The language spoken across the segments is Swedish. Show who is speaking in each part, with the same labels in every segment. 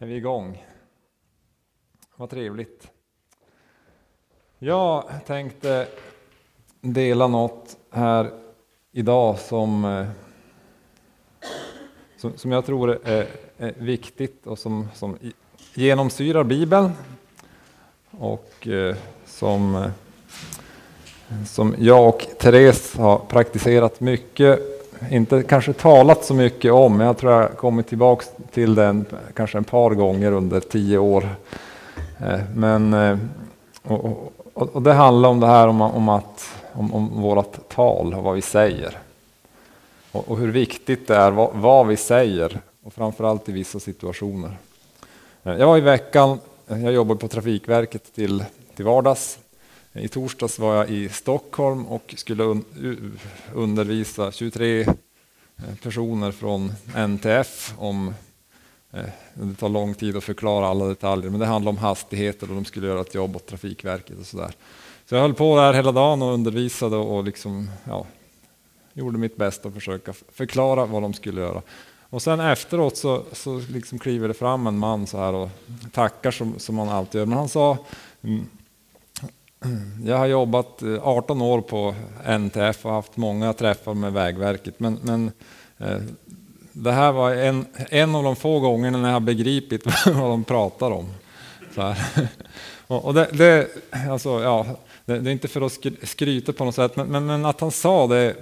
Speaker 1: är vi igång. Vad trevligt. Jag tänkte dela något här idag som, eh, som, som jag tror är, är, viktigt och som, som genomsyrar Bibeln. Och eh, som, eh, som jag och Therese har praktiserat mycket inte kanske talat så mycket om, men jag tror jag kommit tillbaks till den kanske en par gånger under tio år. Eh, men, eh, och, och, och det handlar om det här om, om, att, om, om vårat tal och vad vi säger. Och, och hur viktigt det är vad, vad, vi säger, och framförallt i vissa situationer. Eh, jag var i veckan, jag jobbar på Trafikverket till, till vardags. I torsdags var jag i Stockholm och skulle un undervisa 23 eh, personer från NTF om eh, det tar lång tid att förklara alla detaljer, men det handlar om hastigheter och de skulle göra ett jobb åt Trafikverket och sådär. Så jag höll på där hela dagen och undervisade och liksom, ja, gjorde mitt bästa att försöka förklara vad de skulle göra. Och sen efteråt så, så liksom kliver det fram en man så här och tackar som, som man alltid gör. Men han sa, mm, jag har jobbat eh, 18 år på NTF och haft många träffar med Vägverket. Men, men eh, det här var en, en av de få gångerna när jag har begripit vad de pratar om. Och det, det, alltså, ja, det, det, är inte för att skryta på något sätt, men, men, men att han sa det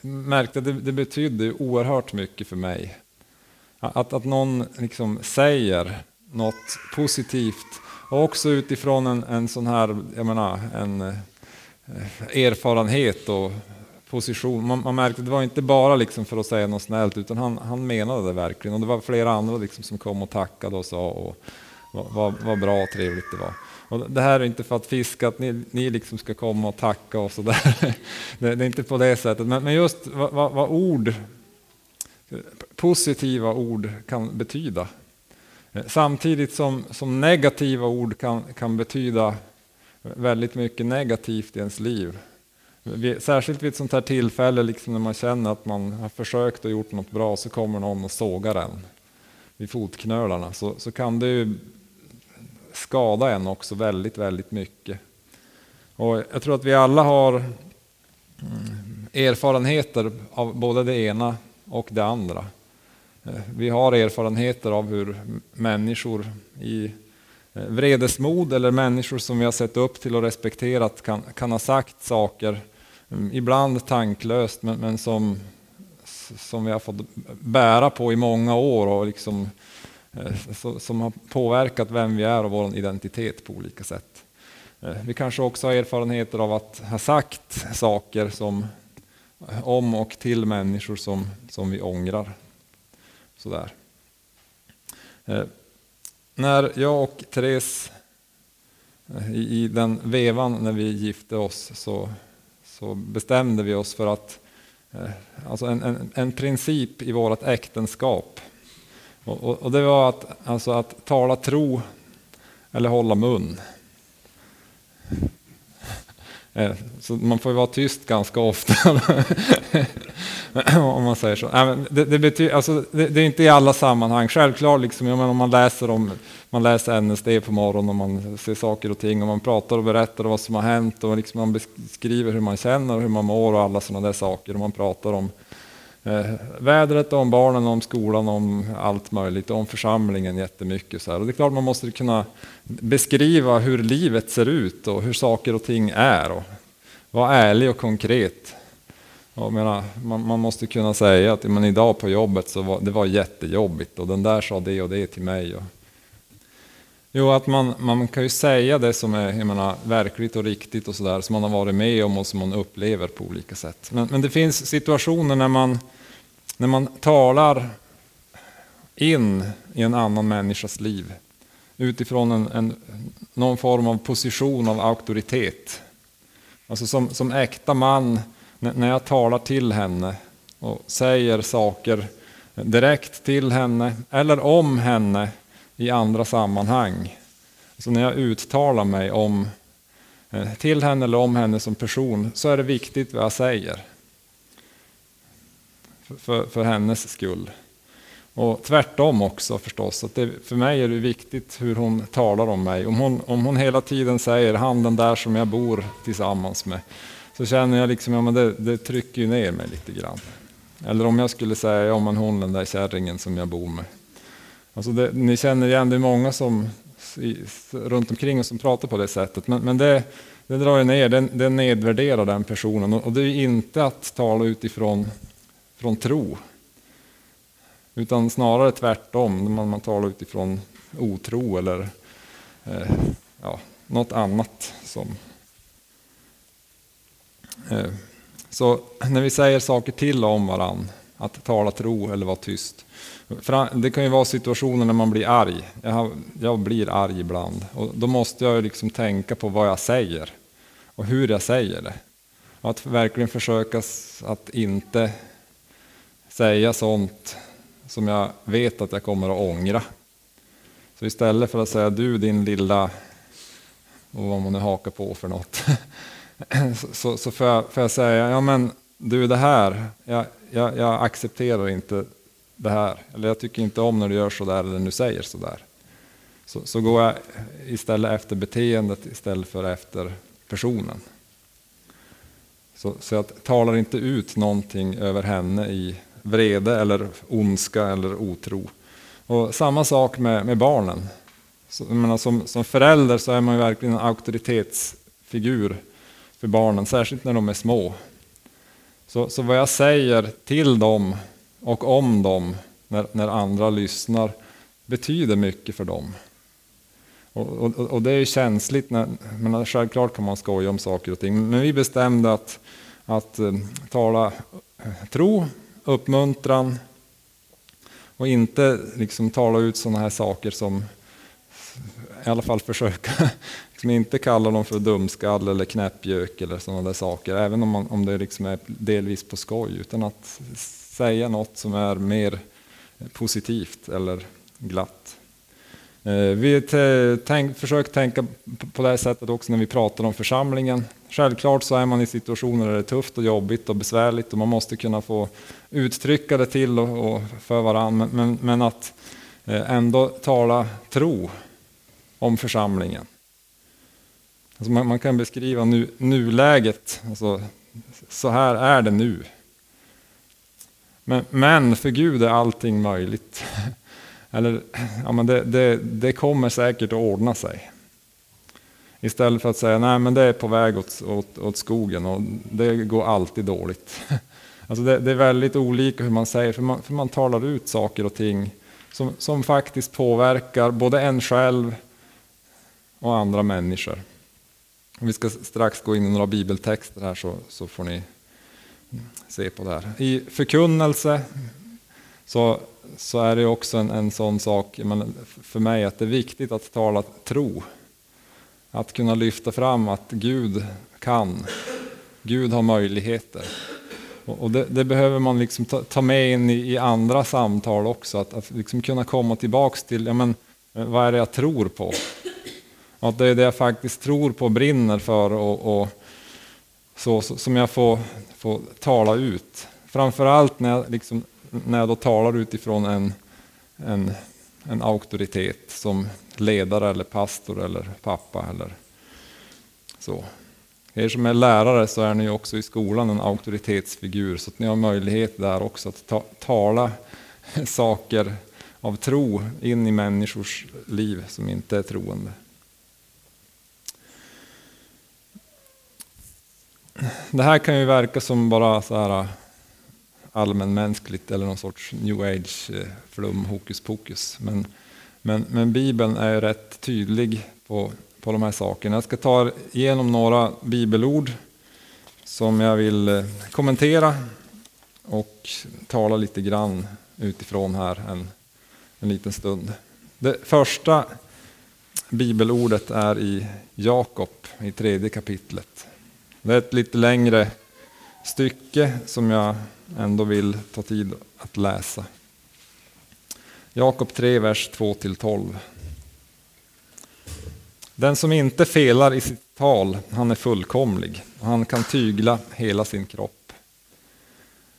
Speaker 1: märkte det, det betydde oerhört mycket för mig. Att, att någon liksom säger något positivt och också utifrån en, en sån här, jag menar, en eh, erfarenhet och position. Man, man märkte att det var inte bara liksom för att säga något snällt, utan han, han menade det verkligen. Och det var flera andra liksom som kom och tackade och sa och vad, vad bra och trevligt det var. Och det här är inte för att fiska, att ni, ni liksom ska komma och tacka och sådär. Det, det, är inte på det sättet. Men, men just vad, vad, vad ord, positiva ord kan betyda. Eh, samtidigt som, som negativa ord kan, kan betyda väldigt mycket negativt i ens liv. Särskilt vid ett sånt här tillfälle, liksom när man känner att man har försökt och gjort något bra, så kommer någon och sågar en vid fotknölarna. Så, så kan det ju skada en också väldigt, väldigt mycket. Och jag tror att vi alla har mm, erfarenheter av både det ena och det andra. Eh, vi har erfarenheter av hur människor i eh, vredesmod eller människor som vi har sett upp till och respekterat kan, kan ha sagt saker, mm, ibland tanklöst, men, men som, som vi har fått bära på i många år och liksom, eh, som har påverkat vem vi är och vår identitet på olika sätt. Vi kanske också har erfarenheter av att ha sagt saker som, om och till människor som, som vi ångrar. Sådär. Eh, när jag och Therese eh, i, i, den vevan när vi gifte oss så, så bestämde vi oss för att eh, alltså en, en, en princip i vårt äktenskap. Och, och, och, det var att, alltså att tala tro eller hålla mun. Eh, så man får vara tyst ganska ofta. om man säger så. Det, det, betyder, alltså, det, det, är inte i alla sammanhang. Självklart, liksom, jag menar, om man läser, om, man läser NSD på morgonen och man ser saker och ting och man pratar och berättar vad som har hänt och liksom man beskriver hur man känner och hur man mår och alla sådana där saker. Och man pratar om Eh, vädret, om barnen, om skolan, om allt möjligt, om församlingen jättemycket. Så här. Och det är klart man måste kunna beskriva hur livet ser ut och hur saker och ting är. Och vara ärlig och konkret. Jag menar, man, man, måste kunna säga att men idag på jobbet så var det var jättejobbigt och den där sa det och det till mig. Och, jo, att man, man kan ju säga det som är jag menar, verkligt och riktigt och sådär som man har varit med om och som man upplever på olika sätt. Men, men det finns situationer när man, när man talar in i en annan människas liv utifrån en, en, någon form av position av auktoritet. Alltså som, som äkta man när jag talar till henne och säger saker direkt till henne eller om henne i andra sammanhang. Så när jag uttalar mig om eh, till henne eller om henne som person så är det viktigt vad jag säger. För, för, hennes skull. Och tvärtom också förstås. Att det, för mig är det viktigt hur hon talar om mig. Om hon, om hon hela tiden säger han den där som jag bor tillsammans med. Så känner jag liksom, ja men det, det trycker ju ner mig lite grann. Eller om jag skulle säga, ja men hon den där kärringen som jag bor med. Alltså det, ni känner igen, det är många som i, runt omkring oss som pratar på det sättet. Men, men det, det drar ju ner, det, det nedvärderar den personen. Och, och det är inte att tala utifrån från tro. Utan snarare tvärtom, man, man talar utifrån otro eller eh, ja, något annat. som eh, Så när vi säger saker till om varann, att tala tro eller vara tyst. Det kan ju vara situationer när man blir arg. Jag, har, jag blir arg ibland. Och då måste jag liksom tänka på vad jag säger och hur jag säger det. Och att verkligen försöka att inte säga sånt som jag vet att jag kommer att ångra. Så istället för att säga du din lilla, och vad man nu hakar på för något, så, så får, jag, får jag säga, ja men du det här, jag, jag, jag accepterar inte det här. Eller jag tycker inte om när du gör sådär eller när du säger sådär. Så, så går jag istället efter beteendet istället för efter personen. Så, så jag talar inte ut någonting över henne i vrede eller ondska eller otro. Och samma sak med, med barnen. Så, menar, som, som förälder så är man ju verkligen en auktoritetsfigur för barnen, särskilt när de är små. Så, så vad jag säger till dem och om dem när, när andra lyssnar betyder mycket för dem. Och, och, och det är känsligt, när, men självklart kan man skoja om saker och ting. Men vi bestämde att, att uh, tala eh, tro uppmuntran och inte liksom tala ut sådana här saker som i alla fall försöka liksom inte kalla dem för dumskall eller knäppjök eller sådana där saker, även om, man, om det liksom är delvis på skoj, utan att säga något som är mer positivt eller glatt. Eh, vi tänk, försöker tänka på det här sättet också när vi pratar om församlingen. Självklart så är man i situationer där det är tufft och jobbigt och besvärligt och man måste kunna få uttrycka det till och, och för varandra. Men, men, att eh, ändå tala tro om församlingen. Alltså man, man, kan beskriva nu, nuläget, alltså, så här är det nu. Men, men för Gud är allting möjligt. Eller, ja, men det, det, det kommer säkert att ordna sig. Istället för att säga nej men det är på väg åt, åt, åt skogen och det går alltid dåligt. Alltså det, det, är väldigt olika hur man säger, för man, för man talar ut saker och ting som, som faktiskt påverkar både en själv och andra människor. Vi ska strax gå in i några bibeltexter här så, så får ni se på det här. I förkunnelse så, så är det också en, en sån sak men för mig att det är viktigt att tala tro. Att kunna lyfta fram att Gud kan. Gud har möjligheter. Och, och det, det, behöver man liksom ta, ta med in i, i, andra samtal också. Att, att liksom kunna komma tillbaks till, ja men eh, vad är det jag tror på? Och att det är det jag faktiskt tror på, brinner för och, och så, så, som jag får, får tala ut. Framförallt när jag liksom när jag då talar utifrån en, en, en auktoritet som ledare eller pastor eller pappa eller så. Er som är lärare så är ni också i skolan en auktoritetsfigur så att ni har möjlighet där också att ta, tala saker av tro in i människors liv som inte är troende. Det här kan ju verka som bara så här allmänmänskligt eller någon sorts new age eh, flum hokus pokus. Men, men, men Bibeln är rätt tydlig på, på de här sakerna. Jag ska ta igenom några bibelord som jag vill eh, kommentera och tala lite grann utifrån här en, en liten stund. Det första bibelordet är i Jakob i tredje kapitlet. Det är ett lite längre stycke som jag ändå vill ta tid att läsa. Jakob 3, vers 2-12. Den som inte felar i sitt tal, han är fullkomlig. Han kan tygla hela sin kropp.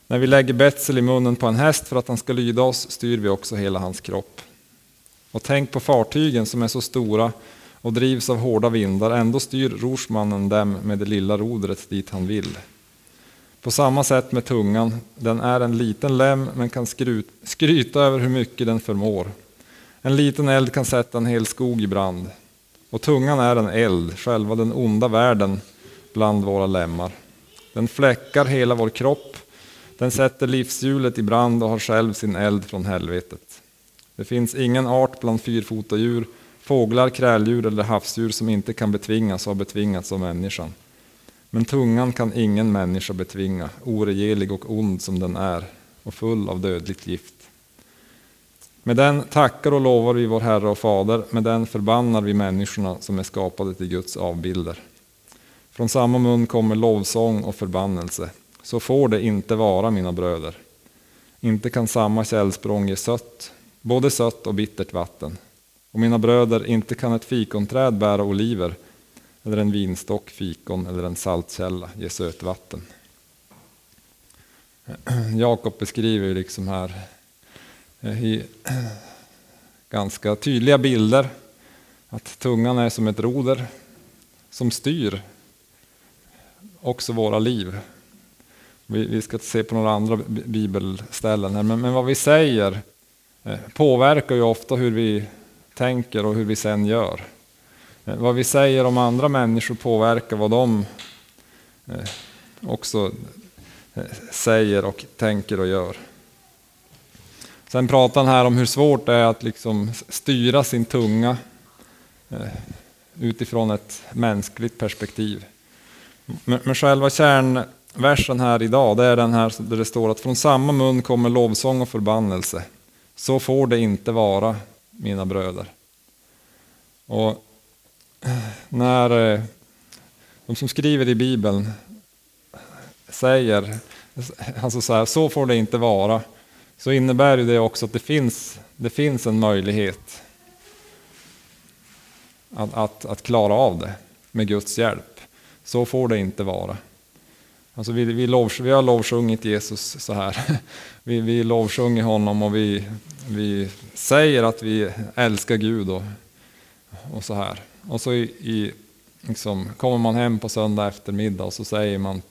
Speaker 1: När vi lägger betsel i munnen på en häst för att han ska lyda oss styr vi också hela hans kropp. Och tänk på fartygen som är så stora och drivs av hårda vindar, ändå styr rorsmannen dem med det lilla rodret dit han vill. På samma sätt med tungan, den är en liten lem men kan skryta över hur mycket den förmår. En liten eld kan sätta en hel skog i brand. Och tungan är en eld, själva den onda världen bland våra lemmar. Den fläckar hela vår kropp, den sätter livshjulet i brand och har själv sin eld från helvetet. Det finns ingen art bland fyrfotadjur, fåglar, kräldjur eller havsdjur som inte kan betvingas och har betvingats av människan. Men tungan kan ingen människa betvinga, oregelig och ond som den är och full av dödligt gift. Med den tackar och lovar vi vår Herre och Fader, med den förbannar vi människorna som är skapade till Guds avbilder. Från samma mun kommer lovsång och förbannelse. Så får det inte vara, mina bröder. Inte kan samma källsprång ge sött, både sött och bittert vatten. Och mina bröder, inte kan ett fikonträd bära oliver, eller en vinstock fikon eller en saltkälla ge sötvatten. Jakob beskriver liksom här eh, i ganska tydliga bilder att tungan är som ett roder som styr också våra liv. Vi, ska se på några andra bibelställen här, men, vad vi säger eh, påverkar ju ofta hur vi tänker och hur vi sen gör. Eh, vad vi säger om andra människor påverkar vad de eh, också eh, säger och tänker och gör. Sen pratar han här om hur svårt det är att liksom styra sin tunga utifrån ett mänskligt perspektiv. Men själva kärnversen här idag, det är den här där det står att från samma mun kommer lovsång och förbannelse. Så får det inte vara, mina bröder. Och när eh, de som skriver i Bibeln säger alltså så, här, så får det inte vara, så innebär det också att det finns, det finns en möjlighet att, att, att klara av det med Guds hjälp. Så får det inte vara. Alltså vi, vi, lov, vi har lovsjungit Jesus så här. Vi, vi lovsjunger honom och vi, vi säger att vi älskar Gud och, och så här. Och så i, i, liksom, kommer man hem på söndag eftermiddag och så säger man,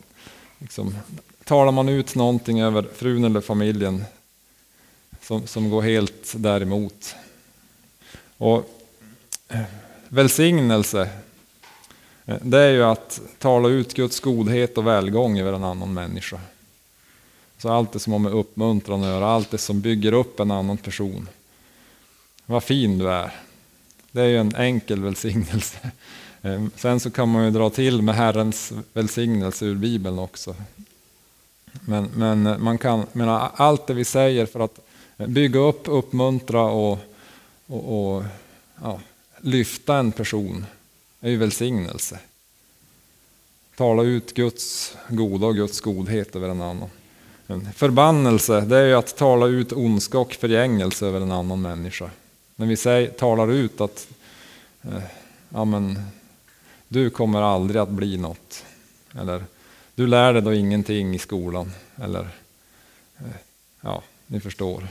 Speaker 1: liksom, talar man ut någonting över frun eller familjen som, som går helt däremot. Och eh, välsignelse eh, det är ju att tala ut Guds godhet och välgång över en annan människa. Så allt det som har med uppmuntran att göra, allt det som bygger upp en annan person. Vad fin du är. Det är ju en enkel välsignelse. Ehm, sen så kan man ju dra till med Herrens välsignelse ur Bibeln också. Men, men eh, man kan, men allt det vi säger för att eh, bygga upp, uppmuntra och, och, och ja, lyfta en person är ju välsignelse. Tala ut Guds goda och Guds godhet över en annan. En förbannelse, det är ju att tala ut ondska och förgängelse över en annan människa. När vi säger, talar ut att eh, ja, men, du kommer aldrig att bli något. Eller du lär dig då ingenting i skolan. Eller eh, ja, ni förstår.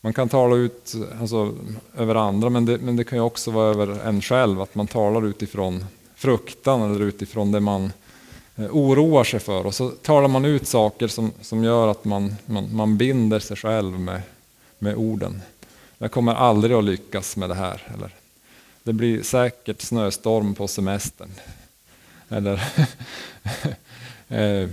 Speaker 1: Man kan tala ut alltså, över andra, men det, men det kan ju också vara över en själv, att man talar utifrån fruktan eller utifrån det man eh, oroar sig för. Och så talar man ut saker som, som gör att man, man, man binder sig själv med, med orden. Jag kommer aldrig att lyckas med det här. Eller, det blir säkert snöstorm på semestern. Eller eh,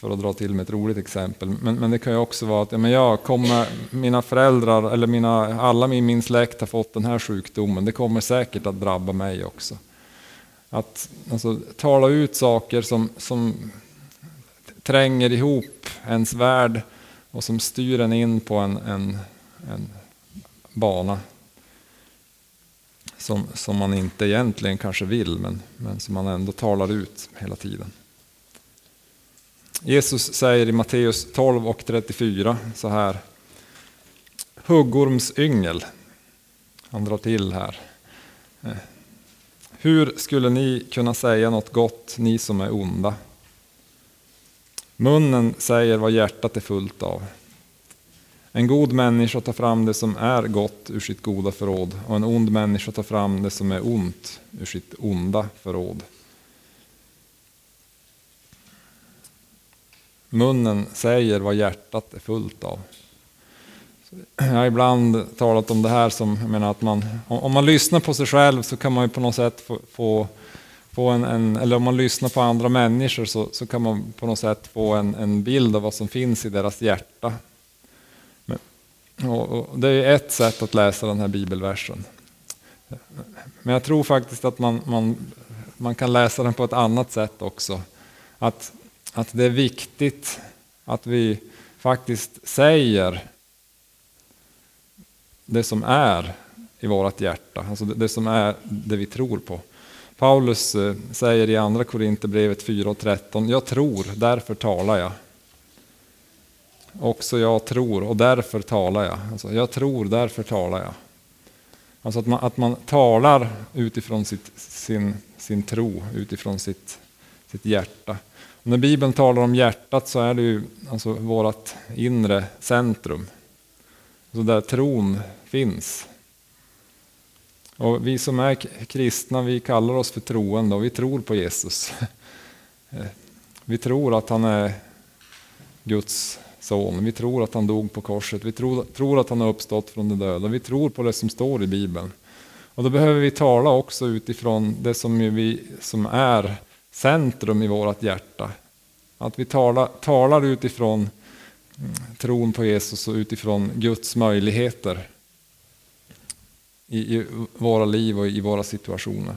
Speaker 1: för att dra till med ett roligt exempel. Men, men det kan ju också vara att ja, men jag kommer, mina föräldrar eller mina, alla i min släkt har fått den här sjukdomen. Det kommer säkert att drabba mig också. Att alltså, tala ut saker som, som tränger ihop ens värld och som styr en in på en, en, en bana som, som man inte egentligen kanske vill, men, men som man ändå talar ut hela tiden. Jesus säger i Matteus 12 och 34 så här. Huggormsyngel. Han drar till här. Eh, hur skulle ni kunna säga något gott, ni som är onda? Munnen säger vad hjärtat är fullt av. En god människa tar fram det som är gott ur sitt goda förråd och en ond människa tar fram det som är ont ur sitt onda förråd. Munnen säger vad hjärtat är fullt av. Jag har ibland talat om det här som, jag menar att man, om man lyssnar på sig själv så kan man ju på något sätt få, få, få en, en, eller om man lyssnar på andra människor så, så kan man på något sätt få en, en bild av vad som finns i deras hjärta. Men, och, och det är ett sätt att läsa den här bibelversen. Men jag tror faktiskt att man, man, man kan läsa den på ett annat sätt också. Att, att det är viktigt att vi faktiskt säger det som är i vårt hjärta, alltså det, det som är det vi tror på. Paulus eh, säger i andra Korinthierbrevet 4.13 jag tror, därför talar jag. Också jag tror och därför talar jag. Alltså, jag tror, därför talar jag. Alltså att man, att man talar utifrån sitt, sin, sin tro, utifrån sitt, sitt hjärta. Och när Bibeln talar om hjärtat så är det ju alltså vårt inre centrum. Så där tron finns. Och vi som är kristna, vi kallar oss för troende och vi tror på Jesus. Vi tror att han är Guds son. Vi tror att han dog på korset. Vi tror, tror att han har uppstått från de döda. Vi tror på det som står i Bibeln. Och då behöver vi tala också utifrån det som, vi, som är centrum i vårt hjärta. Att vi talar, talar utifrån mm, tron på Jesus och utifrån Guds möjligheter i, i våra liv och i våra situationer.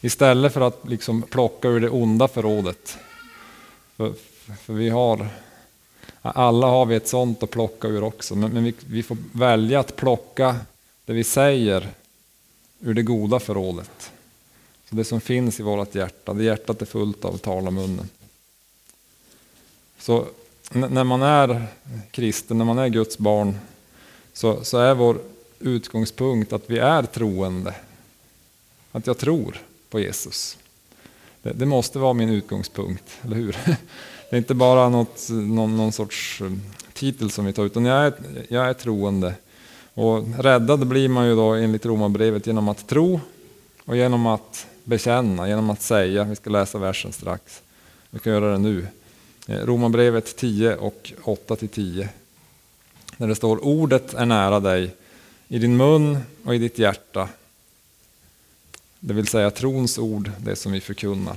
Speaker 1: Istället för att liksom plocka ur det onda förrådet. För, för vi har, alla har vi ett sånt att plocka ur också, men, men vi, vi, får välja att plocka det vi säger ur det goda förrådet. Så det som finns i vårt hjärta, det hjärtat är fullt av talamunnen. Så när man är kristen, när man är Guds barn, så, så är vår utgångspunkt att vi är troende. Att jag tror på Jesus. Det, det måste vara min utgångspunkt, eller hur? Det är inte bara något, någon, någon sorts eh, titel som vi tar, utan jag är, jag är troende. Och räddad blir man ju då enligt Romarbrevet genom att tro och genom att bekänna, genom att säga. Vi ska läsa versen strax. Vi kan göra det nu. Eh, Romarbrevet 10 och 8 10. Där det står ordet är nära dig, i din mun och i ditt hjärta. Det vill säga trons ord, det som vi förkunnar.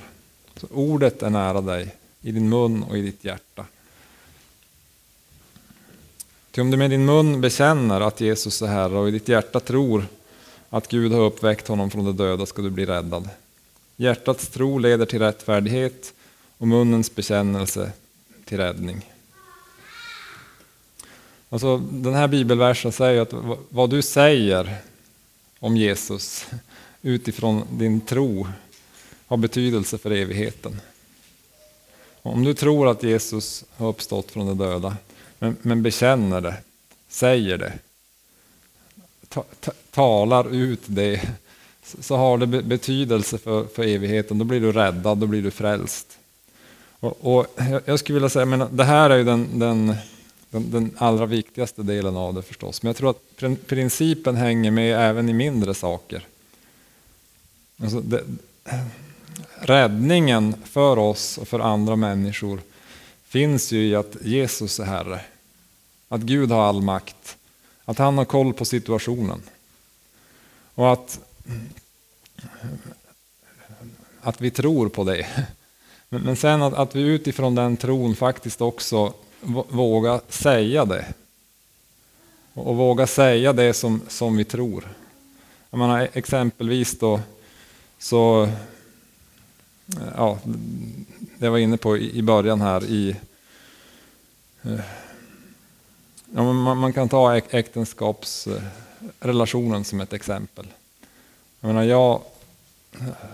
Speaker 1: Så ordet är nära dig, i din mun och i ditt hjärta. Ty om du med din mun bekänner att Jesus är Herre och i ditt hjärta tror att Gud har uppväckt honom från de döda ska du bli räddad. Hjärtats tro leder till rättfärdighet och munnens bekännelse till räddning. Alltså, den här bibelversen säger att vad du säger om Jesus utifrån din tro har betydelse för evigheten. Om du tror att Jesus har uppstått från de döda, men, men bekänner det, säger det, ta, ta, talar ut det, så har det betydelse för, för evigheten. Då blir du räddad, då blir du frälst. Och, och jag skulle vilja säga, men det här är ju den, den, den, den, allra viktigaste delen av det förstås. Men jag tror att principen hänger med även i mindre saker. Alltså det, räddningen för oss och för andra människor finns ju i att Jesus är Herre. Att Gud har all makt. Att han har koll på situationen. Och att, att vi tror på det. Men, sen att, att vi utifrån den tron faktiskt också våga säga det. Och, våga säga det som, som vi tror. Jag menar, e-, exempelvis då så, ja, det jag var inne på i, början här i eh, Ja, man, man, kan ta äktenskapsrelationen som ett exempel. Jag, menar, jag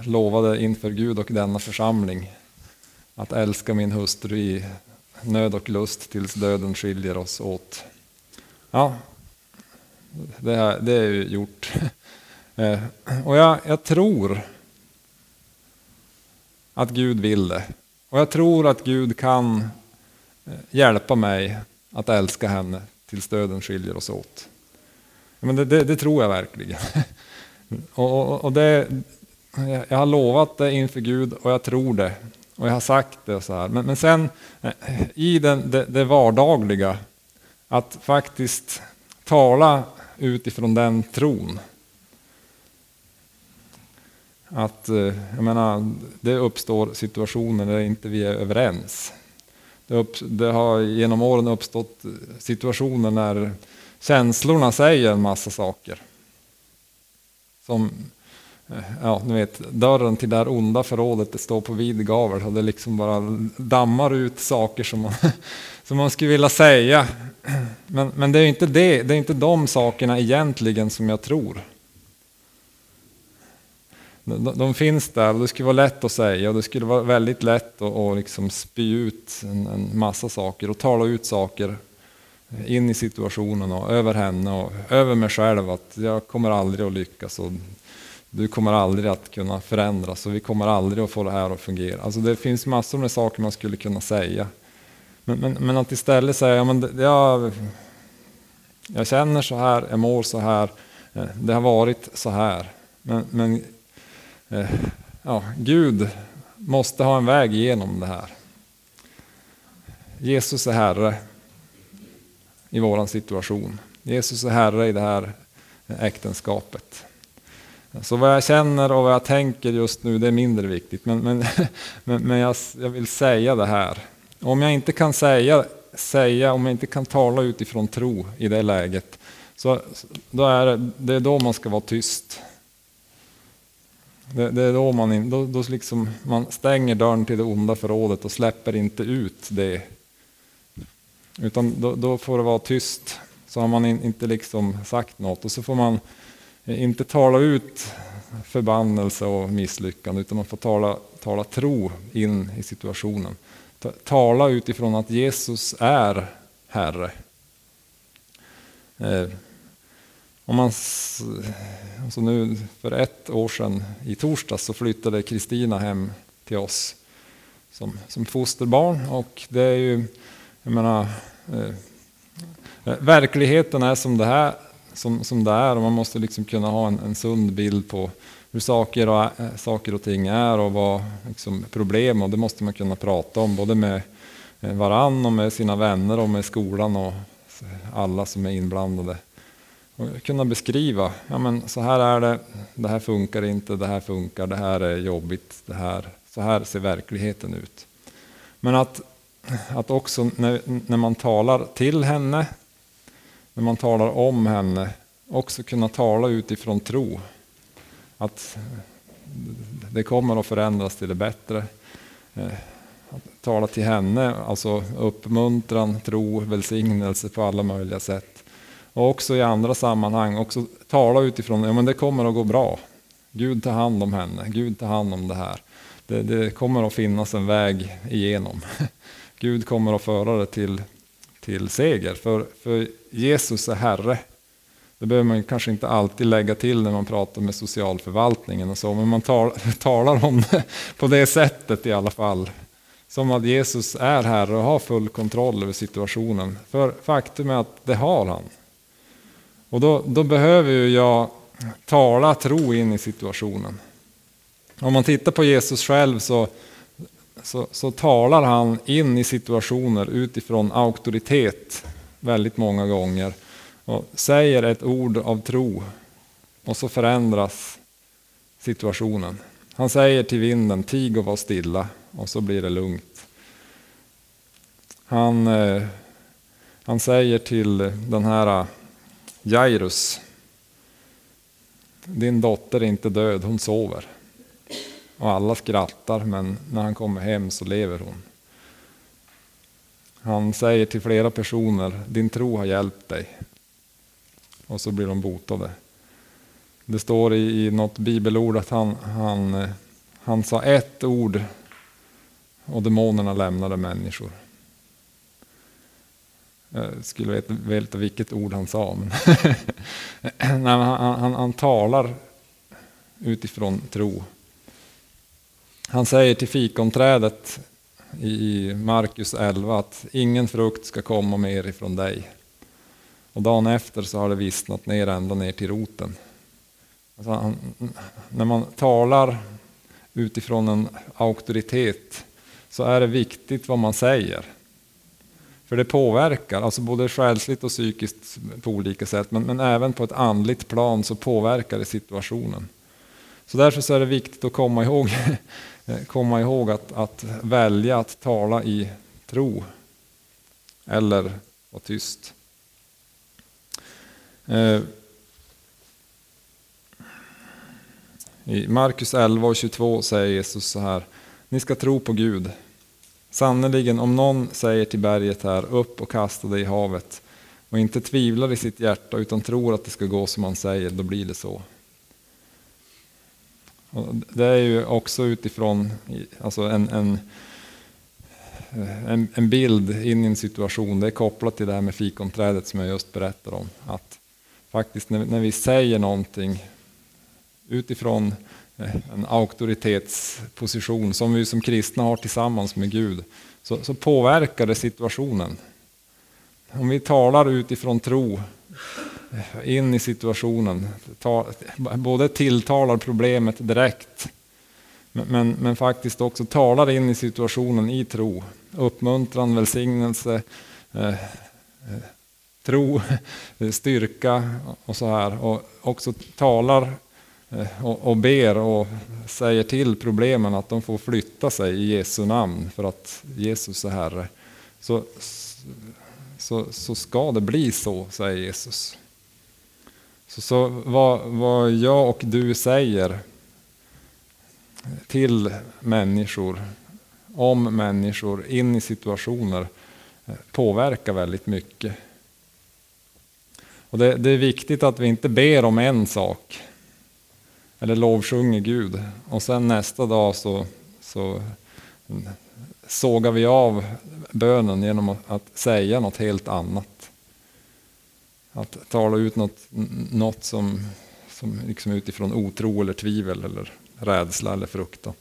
Speaker 1: lovade inför Gud och denna församling att älska min hustru i nöd och lust tills döden skiljer oss åt. Ja, det, är, det är ju gjort. Eh, och jag, jag tror att Gud vill det. Och jag tror att Gud kan eh, hjälpa mig att älska henne tills döden skiljer oss åt. Men det, det, det tror jag verkligen. och, och, och det, jag har lovat det inför Gud och jag tror det. Och jag har sagt det så här. Men, men sen eh, i den, det, det vardagliga, att faktiskt tala utifrån den tron. Att, eh, jag menar, det uppstår situationer där inte vi är överens. Det, upp, det har genom åren uppstått situationer när känslorna säger en massa saker. Som, Eh, ja, ni vet, dörren till det här onda förrådet det står på vid gavel och det liksom bara dammar ut saker som man, som man skulle vilja säga. Men, men det är inte det, det är inte de sakerna egentligen som jag tror. De, de finns där och det skulle vara lätt att säga och det skulle vara väldigt lätt att, att liksom spy ut en, en massa saker och tala ut saker in i situationen och över henne och över mig själv att jag kommer aldrig att lyckas och du kommer aldrig att kunna förändras och vi kommer aldrig att få det här att fungera. Alltså det finns massor med saker man skulle kunna säga. Men, men, men att istället säga, ja, men jag, jag känner så här, jag mår så här, eh, det har varit så här. Men, men eh, ja, Gud måste ha en väg igenom det här. Jesus är Herre i våran situation. Jesus är Herre i det här eh, äktenskapet. Så vad jag känner och vad jag tänker just nu, det är mindre viktigt. Men, men, men, jag, jag vill säga det här. Om jag inte kan säga, säga, om jag inte kan tala utifrån tro i det läget, så då är det, det är då man ska vara tyst. Det, det är då man, då, då liksom, man stänger dörren till det onda förrådet och släpper inte ut det. Utan då, då får det vara tyst, så har man in, inte liksom sagt något. Och så får man inte tala ut förbannelse och misslyckande, utan man får tala, tala tro in i situationen. Tala utifrån att Jesus är Herre. Eh, om man, alltså nu för ett år sedan i torsdags så flyttade Kristina hem till oss som, som fosterbarn. Och det är ju, jag menar, eh, verkligheten är som det, här, som, som det är och man måste liksom kunna ha en, en sund bild på hur saker och, eh, saker och ting är och vad liksom, problem och det måste man kunna prata om både med eh, varann och med sina vänner och med skolan och alla som är inblandade. Och kunna beskriva, ja men så här är det, det här funkar inte, det här funkar, det här är jobbigt, det här, så här ser verkligheten ut. Men att, att också när, när man talar till henne, när man talar om henne, också kunna tala utifrån tro att det kommer att förändras till det bättre. Eh, att tala till henne, alltså uppmuntran, tro, välsignelse på alla möjliga sätt. Och också i andra sammanhang, också tala utifrån, ja men det kommer att gå bra. Gud tar hand om henne, Gud tar hand om det här. Det, det kommer att finnas en väg igenom. Gud kommer att föra det till, till seger, för, för Jesus är Herre. Det behöver man kanske inte alltid lägga till när man pratar med socialförvaltningen och så, men man tal, talar om det på det sättet i alla fall. Som att Jesus är Herre och har full kontroll över situationen. För faktum är att det har han. Och då, då behöver ju jag tala tro in i situationen. Om man tittar på Jesus själv så, så, så talar han in i situationer utifrån auktoritet väldigt många gånger och säger ett ord av tro och så förändras situationen. Han säger till vinden, tig och var stilla och så blir det lugnt. Han, eh, han säger till den här eh, Jairus, din dotter är inte död, hon sover. Och alla skrattar, men när han kommer hem så lever hon. Han säger till flera personer, din tro har hjälpt dig och så blir de botade. Det står i, i något bibelord att han, han, han sa ett ord och demonerna lämnade människor. Jag skulle veta, veta vilket ord han sa. Men Nej, han, han, han talar utifrån tro. Han säger till fikonträdet i Markus 11 att ingen frukt ska komma mer ifrån dig. Och dagen efter så har det vissnat ner ända ner till roten. Alltså, när man talar utifrån en auktoritet så är det viktigt vad man säger. För det påverkar, alltså både själsligt och psykiskt på olika sätt, men, men även på ett andligt plan så påverkar det situationen. Så därför så är det viktigt att komma ihåg, Eh, komma ihåg att, att välja att tala i tro. Eller vara tyst. Eh, I Markus 11 och 22 säger Jesus så här. Ni ska tro på Gud. Sannerligen, om någon säger till berget här, upp och kasta det i havet och inte tvivlar i sitt hjärta utan tror att det ska gå som han säger, då blir det så. Och det är ju också utifrån alltså en, en, eh, en, en bild in i en situation, det är kopplat till det här med fikonträdet som jag just berättade om. Att faktiskt när, när vi säger någonting utifrån eh, en auktoritetsposition som vi som kristna har tillsammans med Gud, så, så påverkar det situationen. Om vi talar utifrån tro in i situationen, ta, både tilltalar problemet direkt, men, men, men, faktiskt också talar in i situationen i tro, uppmuntran, välsignelse, eh, eh tro, styrka och så här. Och också talar eh, och, och ber och säger till problemen att de får flytta sig i Jesu namn för att Jesus är Herre. Så, så, så ska det bli så, säger Jesus. Så, så vad, vad jag och du säger till människor, om människor, in i situationer eh, påverkar väldigt mycket. Och det, det är viktigt att vi inte ber om en sak eller lovsjunger Gud. Och sen nästa dag så, så sågar vi av bönen genom att säga något helt annat. Att tala ut något, något som, som liksom utifrån otro eller tvivel eller rädsla eller fruktan.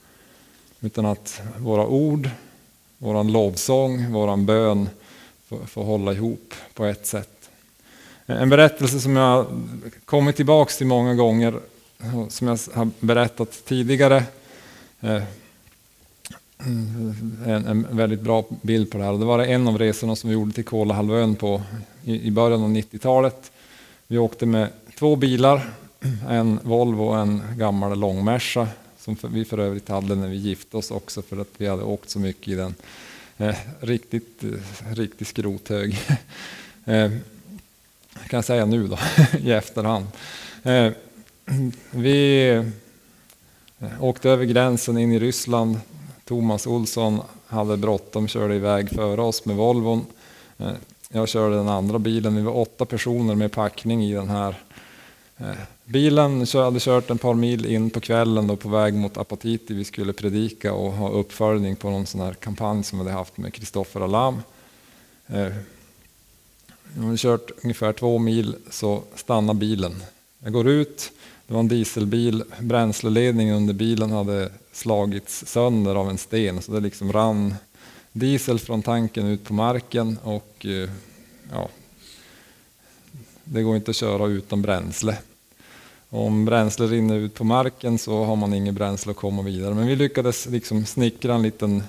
Speaker 1: Utan att våra ord, våran lovsång, våran bön får, får hålla ihop på ett sätt. En berättelse som jag kommit tillbaks till många gånger som jag har berättat tidigare, eh, Mm. en, en, väldigt bra bild på det här. Det var en av resorna som vi gjorde till Kolahalvön på, i, i början av 90-talet. Vi åkte med två bilar, en Volvo och en gammal långmärsa som för, vi för övrigt hade när vi gifte oss också för att vi hade åkt så mycket i den. Eh, riktigt, eh, riktigt skrothög. eh, kan jag säga nu då, i efterhand. Eh, vi eh, åkte över gränsen in i Ryssland. Thomas Olsson hade bråttom, körde iväg före oss med Volvon. Eh, jag körde den andra bilen. Vi var åtta personer med packning i den här. Eh, bilen. bilen hade kört ett par mil in på kvällen då på väg mot Apatiti. Vi skulle predika och ha uppföljning på någon sån här kampanj som vi hade haft med Kristoffer Alam. Eh, vi hade kört ungefär två mil så stannade bilen. Jag går ut, det var en dieselbil, bränsleledningen under bilen hade slagits sönder av en sten så det liksom rann diesel från tanken ut på marken och eh, ja, det går inte att köra utan bränsle. Om bränsle rinner ut på marken så har man inget bränsle att komma vidare. Men vi lyckades liksom snickra en liten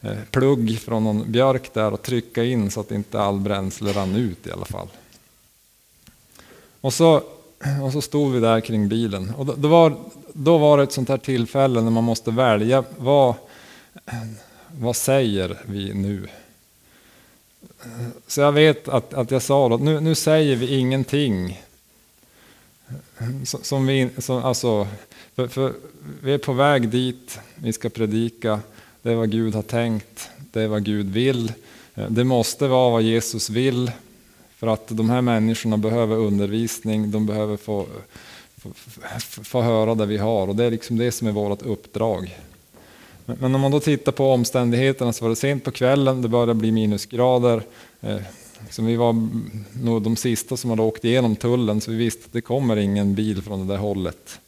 Speaker 1: eh, plugg från någon björk där och trycka in så att inte all bränsle rann ut i alla fall. Och så och så stod vi där kring bilen. Och då, var, då var det ett sånt här tillfälle när man måste välja. Vad, vad säger vi nu? Så jag vet att, att jag sa då, nu, nu säger vi ingenting. Som vi, som, alltså, för, för vi är på väg dit, vi ska predika. Det är vad Gud har tänkt, det är vad Gud vill. Det måste vara vad Jesus vill. För att de här människorna behöver undervisning, de behöver få, få, få höra det vi har och det är liksom det som är vårt uppdrag. Men, men om man då tittar på omständigheterna så var det sent på kvällen, det började bli minusgrader. Eh, liksom vi var nog de sista som hade åkt igenom tullen så vi visste att det kommer ingen bil från det där hållet.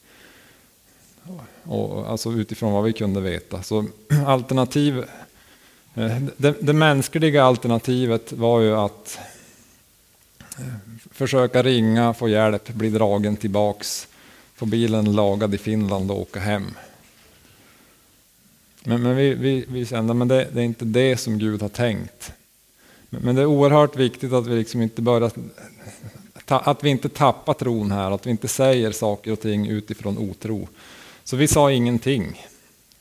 Speaker 1: Och, alltså utifrån vad vi kunde veta. Så alternativ Eh, det, det mänskliga alternativet var ju att försöka ringa, få hjälp, bli dragen tillbaks, få bilen lagad i Finland och åka hem. Men, men vi, vi, vi kände att det, det är inte det som Gud har tänkt. Men, men det är oerhört viktigt att vi liksom inte börjar att vi inte tappar tron här, att vi inte säger saker och ting utifrån otro. Så vi sa ingenting.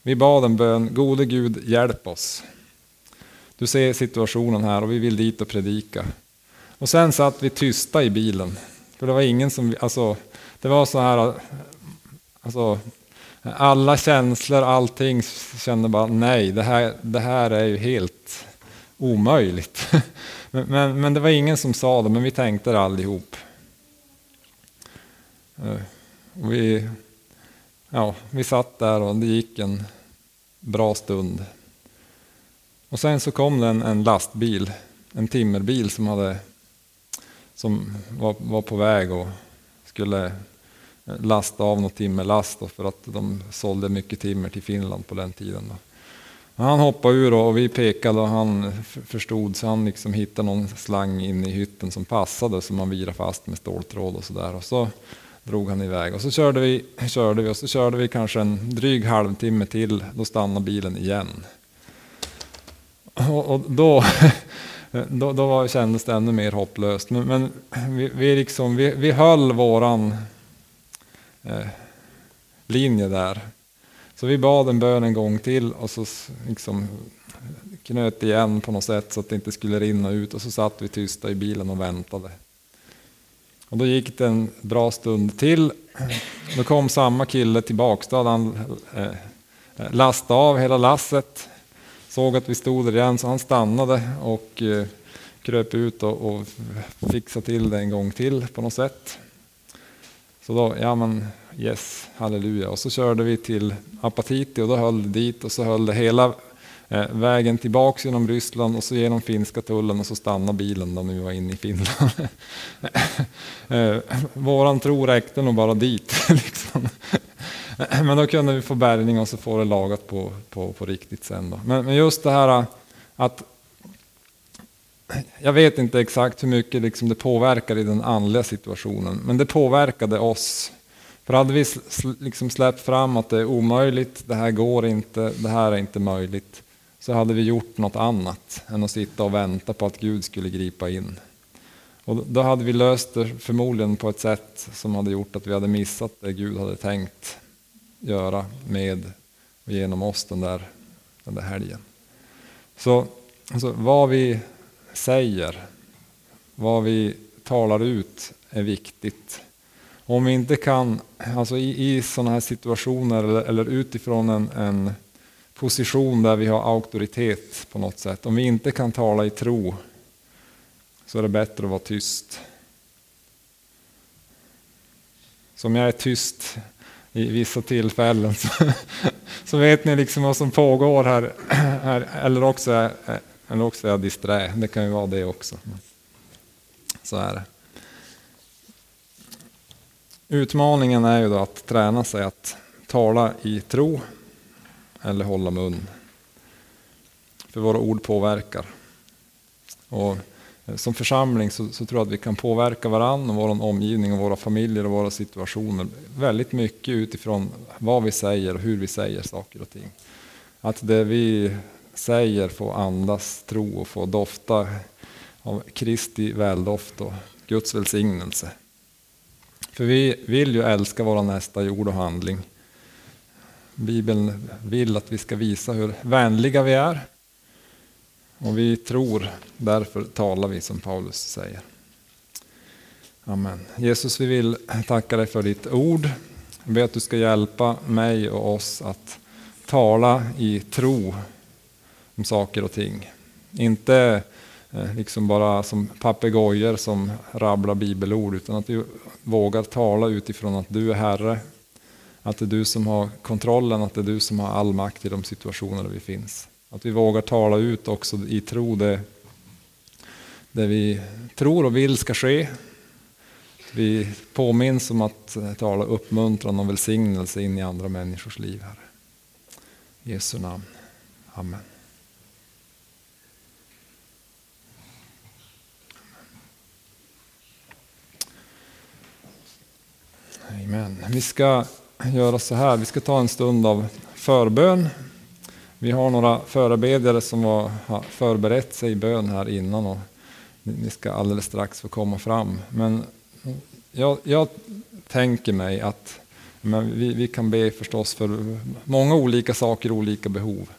Speaker 1: Vi bad en bön, gode Gud hjälp oss. Du ser situationen här och vi vill dit och predika. Och sen satt vi tysta i bilen. För det var ingen som, alltså, det var så här, alltså, alla känslor, allting kände bara nej, det här, det här är ju helt omöjligt. Men, men, men, det var ingen som sa det, men vi tänkte det allihop. Eh, och vi, ja, vi satt där och det gick en bra stund. Och sen så kom det en, en lastbil, en timmerbil som, hade, som var, var på väg och skulle lasta av något timmerlast för att de sålde mycket timmer till Finland på den tiden. Då. Han hoppade ur och vi pekade och han förstod så han liksom hittade någon slang in i hytten som passade som han virade fast med ståltråd och sådär. Och så drog han iväg och så körde vi, körde vi och så körde vi kanske en dryg halvtimme till. Då stannade bilen igen. Och, och då, Eh, då, då var, kändes det ännu mer hopplöst. Men, men vi, vi, liksom, vi, vi höll våran eh, linje där. Så vi bad en bön en gång till och så liksom knöt igen på något sätt så att det inte skulle rinna ut och så satt vi tysta i bilen och väntade. Och då gick det en bra stund till. Då kom samma kille tillbaks. Då hade han eh, eh lastat av hela lasset. Såg att vi stod där igen så han stannade och eh, kröp ut och, och fixade till det en gång till på något sätt. Så då, ja men yes, halleluja. Och så körde vi till Apatiti och då höll det dit och så höll det hela eh, vägen tillbaks genom Ryssland och så genom finska tullen och så stannade bilen då när vi var inne i Finland. Eh, våran tro räckte nog bara dit. liksom. Men då kunde vi få bärgning och så få det lagat på, på, på riktigt sen. Då. Men, men just det här äh, att jag vet inte exakt hur mycket liksom det påverkar i den andliga situationen, men det påverkade oss. För hade vi liksom släppt fram att det är omöjligt, det här går inte, det här är inte möjligt, så hade vi gjort något annat än att sitta och vänta på att Gud skulle gripa in. Och då hade vi löst det förmodligen på ett sätt som hade gjort att vi hade missat det Gud hade tänkt göra med och genom oss den där, den där helgen. Så alltså, vad vi säger, vad vi talar ut är viktigt. Om vi inte kan, alltså i, i sådana här situationer eller, eller utifrån en, en, position där vi har auktoritet på något sätt, om vi inte kan tala i tro så är det bättre att vara tyst. Som jag är tyst i vissa tillfällen så, så vet ni liksom vad som pågår här, här eller också är, eller också är jag disträ, det kan ju vara det också. Så är det. Utmaningen är ju då att träna sig att tala i tro eller hålla mun. För våra ord påverkar. Och Eh, som församling så, så, tror jag att vi kan påverka varandra, och vår omgivning, och våra familjer och våra situationer väldigt mycket utifrån vad vi säger och hur vi säger saker och ting. Att det vi säger får andas tro och få dofta av Kristi väldoft och Guds välsignelse. För vi vill ju älska våra nästa i ord och handling. Bibeln vill att vi ska visa hur vänliga vi är. Och vi tror, därför talar vi som Paulus säger. Amen. Jesus, vi vill tacka dig för ditt ord. Jag ber att du ska hjälpa mig och oss att tala i tro om saker och ting. Inte eh, liksom bara som papegojor som rabblar bibelord, utan att vi vågar tala utifrån att du är Herre, att det är du som har kontrollen, att det är du som har all makt i de situationer där vi finns. Att vi vågar tala ut också i tro det, det vi tror och vill ska ske. Vi påminns om att tala uppmuntran och välsignelse in i andra människors liv. Herre. I Jesu namn. Amen. Amen. Vi ska göra så här, vi ska ta en stund av förbön. Vi har några förebedjare som har förberett sig i bön här innan och ni ska alldeles strax få komma fram. Men jag, jag tänker mig att men vi, vi, kan be förstås för många olika saker, och olika behov.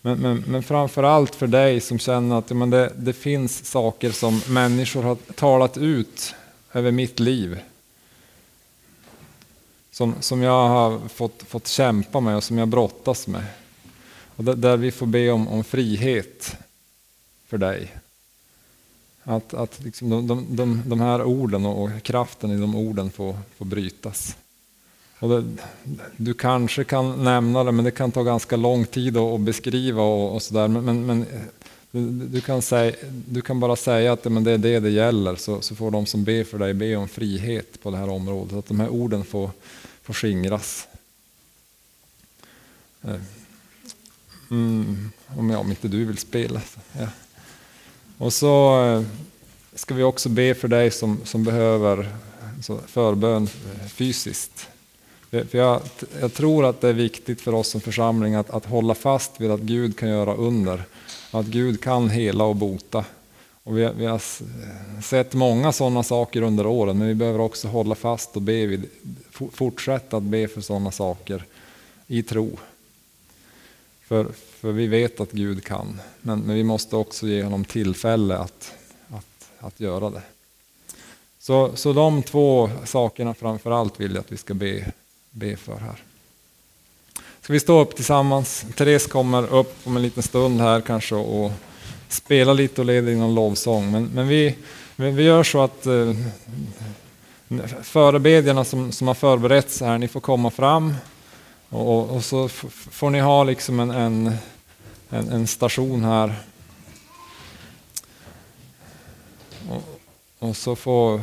Speaker 1: Men, men, men framför allt för dig som känner att men det, det finns saker som människor har talat ut över mitt liv. Som, som jag har fått, fått kämpa med och som jag brottas med. Och där, där vi får be om, om frihet för dig. Att, att liksom de, de, de, de här orden och, och kraften i de orden får, får brytas. Och det, du kanske kan nämna det, men det kan ta ganska lång tid att, beskriva och, och sådär. Men, men, men du, kan säga, du kan bara säga att men det är det det gäller, så, så får de som ber för dig be om frihet på det här området. Att de här orden får, får skingras. Eh. Mm, om, om inte du vill spela. Ja. Och så eh, ska vi också be för dig som, som behöver alltså, förbön eh, fysiskt. Eh, för jag, jag, tror att det är viktigt för oss som församling att, att hålla fast vid att Gud kan göra under. Att Gud kan hela och bota. Och vi, vi har sett många sådana saker under åren, men vi behöver också hålla fast och be vid, fortsätta att be för sådana saker i tro. För, för vi vet att Gud kan, men, men vi måste också ge honom tillfälle att, att, att göra det. Så, så de två sakerna framför allt vill jag att vi ska be be för här. Ska vi stå upp tillsammans? Therese kommer upp om en liten stund här kanske och spela lite och leda in någon lovsång. Men, men vi, vi gör så att eh, förebedjarna som, som har förberetts här, ni får komma fram. Och, och så får ni ha liksom en, en, en, en station här. Och, och så får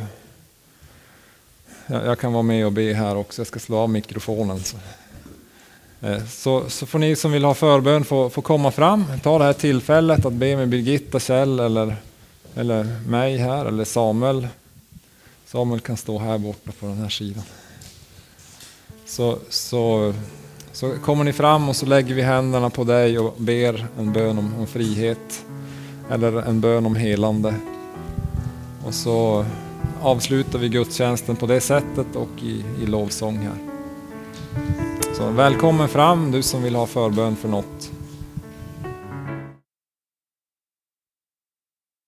Speaker 1: jag, jag, kan vara med och be här också. Jag ska slå av mikrofonen. Så. Eh, så, så får ni som vill ha förbön få, få komma fram. Ta det här tillfället att be med Birgitta, Kjell eller, eller mig här eller Samuel. Samuel kan stå här borta på den här sidan. Så, så, så kommer ni fram och så lägger vi händerna på dig och ber en bön om, om frihet. Eller en bön om helande. Och så avslutar vi gudstjänsten på det sättet och i, i lovsång här. Så välkommen fram du som vill ha förbön för något